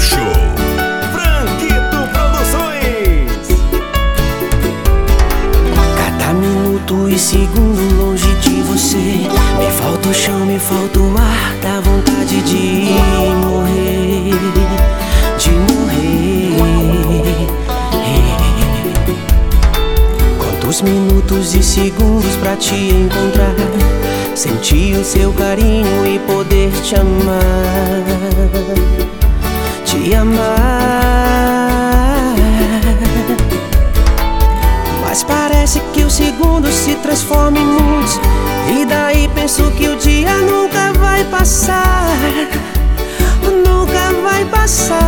Show. Franquito Produções. Cada minuto e segundo longe de você. Me falta o chão, me falta o ar. Dá vontade de morrer. De morrer. Quantos minutos e segundos pra te encontrar? Sentir o seu carinho e poder te amar amar. Mas parece que os segundos se transformam em muitos. E daí penso que o dia nunca vai passar. Nunca vai passar.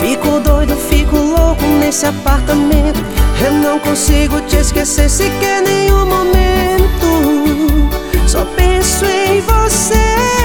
Fico doido, fico louco nesse apartamento. Eu não consigo te esquecer sequer nenhum momento. Só penso em você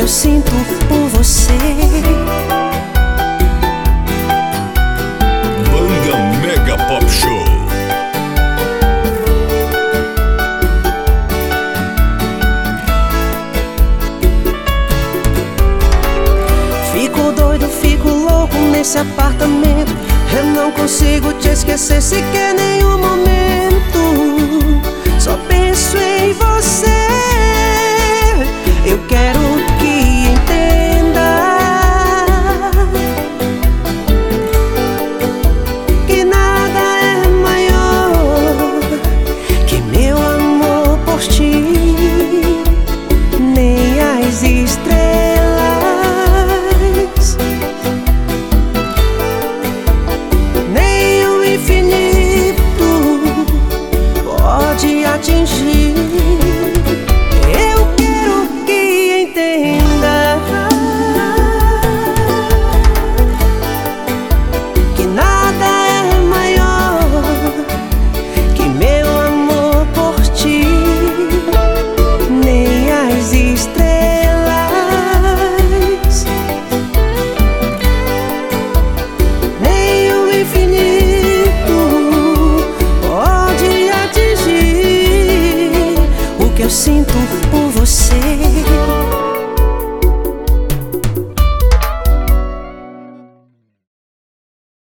que eu sinto por você. Banda Mega Pop Show. Fico doido, fico louco nesse apartamento. Eu não consigo te esquecer sequer nenhum momento. 惊喜